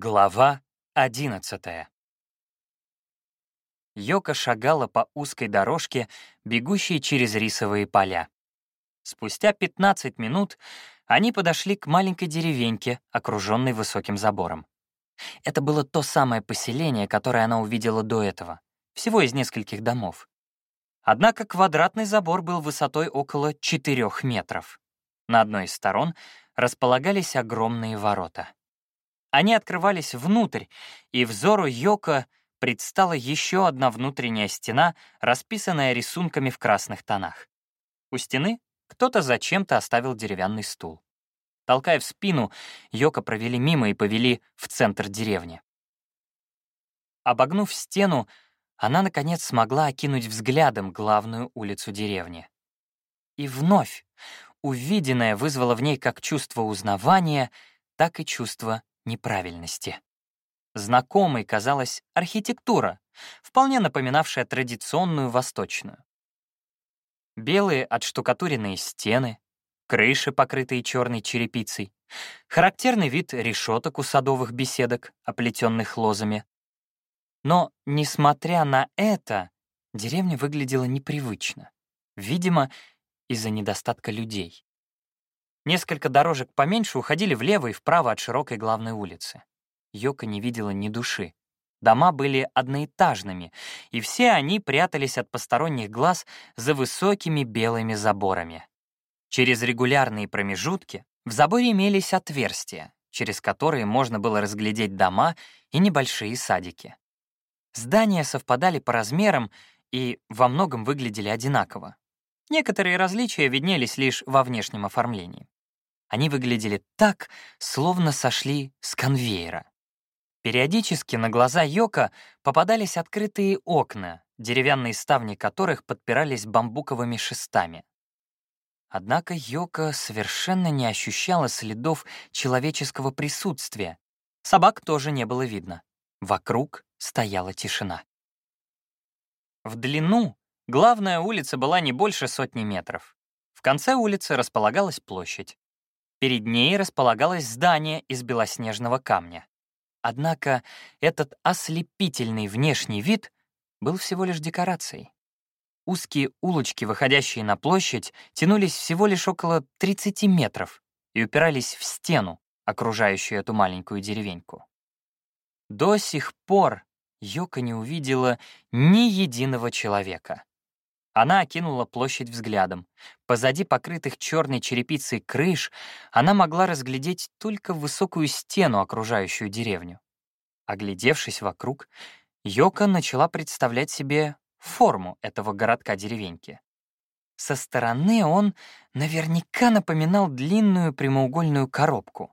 Глава одиннадцатая Йока шагала по узкой дорожке, бегущей через рисовые поля. Спустя 15 минут они подошли к маленькой деревеньке, окруженной высоким забором. Это было то самое поселение, которое она увидела до этого, всего из нескольких домов. Однако квадратный забор был высотой около 4 метров. На одной из сторон располагались огромные ворота. Они открывались внутрь, и взору Йока предстала еще одна внутренняя стена, расписанная рисунками в красных тонах. У стены кто-то зачем-то оставил деревянный стул. Толкая в спину, Йока провели мимо и повели в центр деревни. Обогнув стену, она, наконец, смогла окинуть взглядом главную улицу деревни. И вновь увиденное вызвало в ней как чувство узнавания, так и чувство неправильности. Знакомой казалась архитектура, вполне напоминавшая традиционную восточную. Белые отштукатуренные стены, крыши, покрытые черной черепицей, характерный вид решеток у садовых беседок, оплетенных лозами. Но, несмотря на это, деревня выглядела непривычно, видимо, из-за недостатка людей. Несколько дорожек поменьше уходили влево и вправо от широкой главной улицы. Йока не видела ни души. Дома были одноэтажными, и все они прятались от посторонних глаз за высокими белыми заборами. Через регулярные промежутки в заборе имелись отверстия, через которые можно было разглядеть дома и небольшие садики. Здания совпадали по размерам и во многом выглядели одинаково. Некоторые различия виднелись лишь во внешнем оформлении. Они выглядели так, словно сошли с конвейера. Периодически на глаза Йока попадались открытые окна, деревянные ставни которых подпирались бамбуковыми шестами. Однако Йока совершенно не ощущала следов человеческого присутствия. Собак тоже не было видно. Вокруг стояла тишина. В длину главная улица была не больше сотни метров. В конце улицы располагалась площадь. Перед ней располагалось здание из белоснежного камня. Однако этот ослепительный внешний вид был всего лишь декорацией. Узкие улочки, выходящие на площадь, тянулись всего лишь около 30 метров и упирались в стену, окружающую эту маленькую деревеньку. До сих пор Йока не увидела ни единого человека. Она окинула площадь взглядом. Позади покрытых черной черепицей крыш она могла разглядеть только высокую стену, окружающую деревню. Оглядевшись вокруг, Йока начала представлять себе форму этого городка-деревеньки. Со стороны он наверняка напоминал длинную прямоугольную коробку.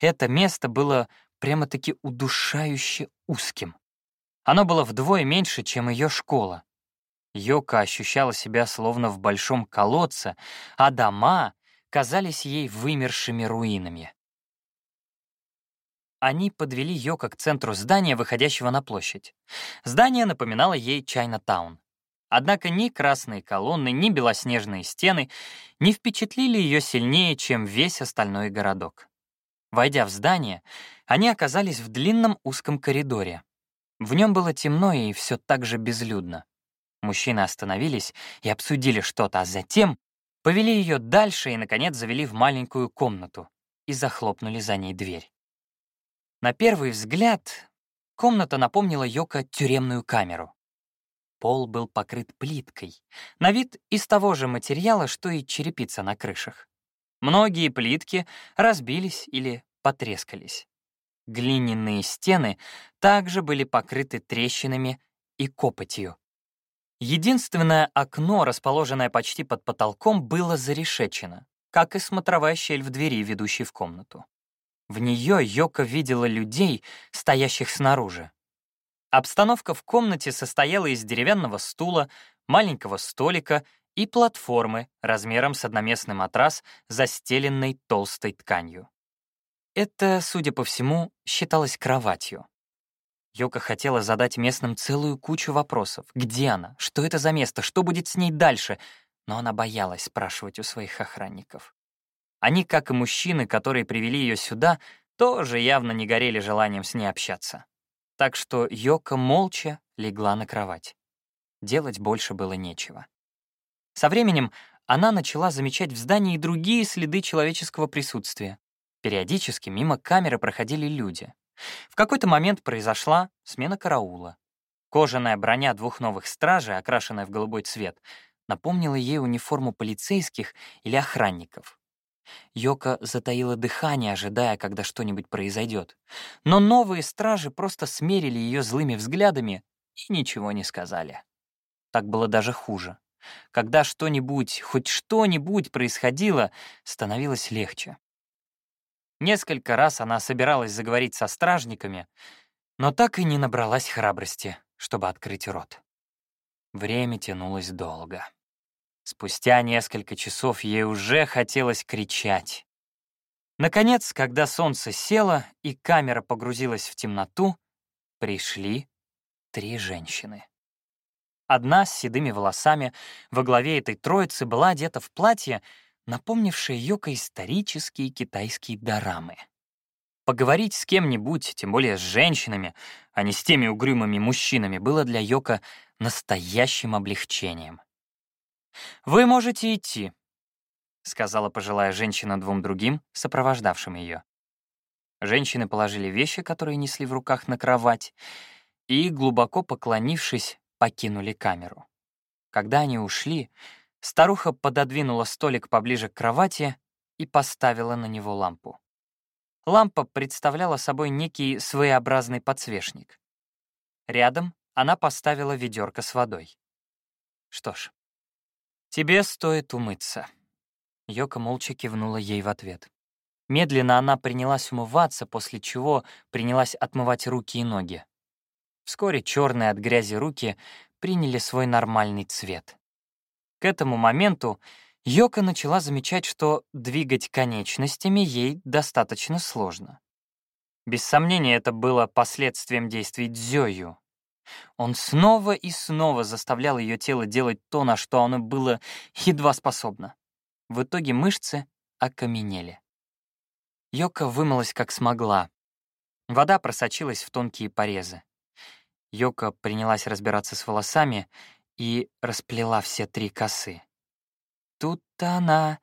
Это место было прямо-таки удушающе узким. Оно было вдвое меньше, чем ее школа, Йока ощущала себя словно в большом колодце, а дома казались ей вымершими руинами. Они подвели Йока к центру здания, выходящего на площадь. Здание напоминало ей Чайна-таун. Однако ни красные колонны, ни белоснежные стены не впечатлили ее сильнее, чем весь остальной городок. Войдя в здание, они оказались в длинном узком коридоре. В нем было темно и все так же безлюдно. Мужчины остановились и обсудили что-то, а затем повели ее дальше и, наконец, завели в маленькую комнату и захлопнули за ней дверь. На первый взгляд комната напомнила Йока тюремную камеру. Пол был покрыт плиткой, на вид из того же материала, что и черепица на крышах. Многие плитки разбились или потрескались. Глиняные стены также были покрыты трещинами и копотью. Единственное окно, расположенное почти под потолком, было зарешечено, как и смотровая щель в двери, ведущей в комнату. В нее Йока видела людей, стоящих снаружи. Обстановка в комнате состояла из деревянного стула, маленького столика и платформы размером с одноместный матрас, застеленной толстой тканью. Это, судя по всему, считалось кроватью. Йока хотела задать местным целую кучу вопросов. Где она? Что это за место? Что будет с ней дальше? Но она боялась спрашивать у своих охранников. Они, как и мужчины, которые привели ее сюда, тоже явно не горели желанием с ней общаться. Так что Йока молча легла на кровать. Делать больше было нечего. Со временем она начала замечать в здании другие следы человеческого присутствия. Периодически мимо камеры проходили люди. В какой-то момент произошла смена караула. Кожаная броня двух новых стражей, окрашенная в голубой цвет, напомнила ей униформу полицейских или охранников. Йока затаила дыхание, ожидая, когда что-нибудь произойдет. Но новые стражи просто смерили ее злыми взглядами и ничего не сказали. Так было даже хуже. Когда что-нибудь, хоть что-нибудь происходило, становилось легче. Несколько раз она собиралась заговорить со стражниками, но так и не набралась храбрости, чтобы открыть рот. Время тянулось долго. Спустя несколько часов ей уже хотелось кричать. Наконец, когда солнце село и камера погрузилась в темноту, пришли три женщины. Одна с седыми волосами во главе этой троицы была одета в платье, напомнившее Йоко исторические китайские дорамы. Поговорить с кем-нибудь, тем более с женщинами, а не с теми угрюмыми мужчинами, было для Йока настоящим облегчением. «Вы можете идти», — сказала пожилая женщина двум другим, сопровождавшим ее. Женщины положили вещи, которые несли в руках на кровать, и, глубоко поклонившись, покинули камеру. Когда они ушли, старуха пододвинула столик поближе к кровати и поставила на него лампу. Лампа представляла собой некий своеобразный подсвечник. Рядом она поставила ведерко с водой. Что ж, тебе стоит умыться. Йока молча кивнула ей в ответ. Медленно она принялась умываться, после чего принялась отмывать руки и ноги. Вскоре черные от грязи руки приняли свой нормальный цвет. К этому моменту Йока начала замечать, что двигать конечностями ей достаточно сложно. Без сомнения, это было последствием действий Дзёю. Он снова и снова заставлял ее тело делать то, на что оно было едва способно. В итоге мышцы окаменели. Йока вымылась как смогла. Вода просочилась в тонкие порезы. Йока принялась разбираться с волосами и расплела все три косы. Тут-то она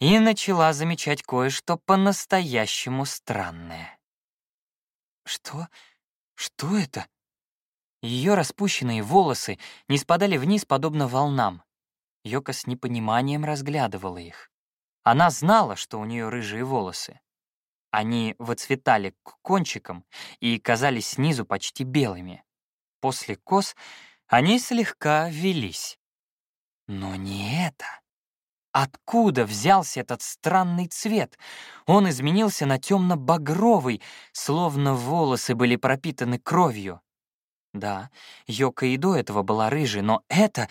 и начала замечать кое-что по-настоящему странное. Что? Что это? Ее распущенные волосы не спадали вниз, подобно волнам. Йока с непониманием разглядывала их. Она знала, что у нее рыжие волосы. Они выцветали к кончикам и казались снизу почти белыми. После кос они слегка велись. Но не это. Откуда взялся этот странный цвет? Он изменился на темно-багровый, словно волосы были пропитаны кровью. Да, Йока и до этого была рыжей, но это...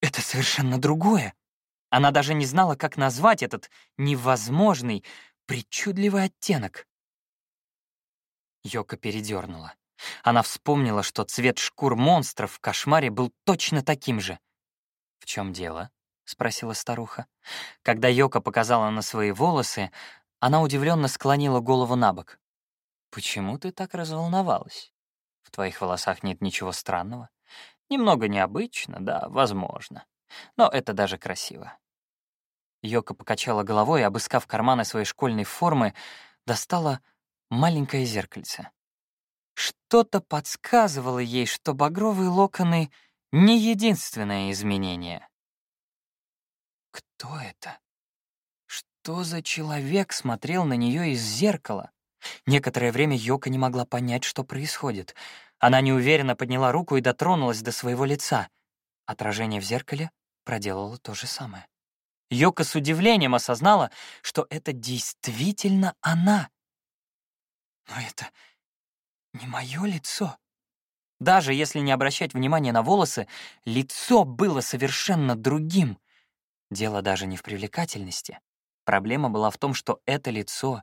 это совершенно другое. Она даже не знала, как назвать этот невозможный, причудливый оттенок. Йока передернула. Она вспомнила, что цвет шкур монстров в кошмаре был точно таким же. «В чем дело?» — спросила старуха. Когда Йока показала на свои волосы, она удивленно склонила голову на бок. «Почему ты так разволновалась? В твоих волосах нет ничего странного. Немного необычно, да, возможно. Но это даже красиво». Йока покачала головой и, обыскав карманы своей школьной формы, достала маленькое зеркальце. Что-то подсказывало ей, что багровые локоны — не единственное изменение. Кто это? Что за человек смотрел на нее из зеркала? Некоторое время Йока не могла понять, что происходит. Она неуверенно подняла руку и дотронулась до своего лица. Отражение в зеркале проделало то же самое. Йока с удивлением осознала, что это действительно она. Но это не мое лицо. Даже если не обращать внимания на волосы, лицо было совершенно другим. Дело даже не в привлекательности. Проблема была в том, что это лицо,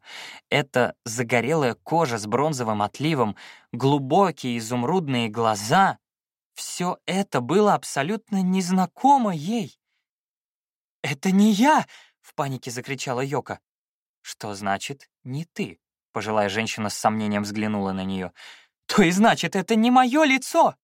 эта загорелая кожа с бронзовым отливом, глубокие изумрудные глаза — все это было абсолютно незнакомо ей. «Это не я!» — в панике закричала Йока. «Что значит «не ты»?» Пожилая женщина с сомнением взглянула на нее. «То и значит, это не мое лицо!»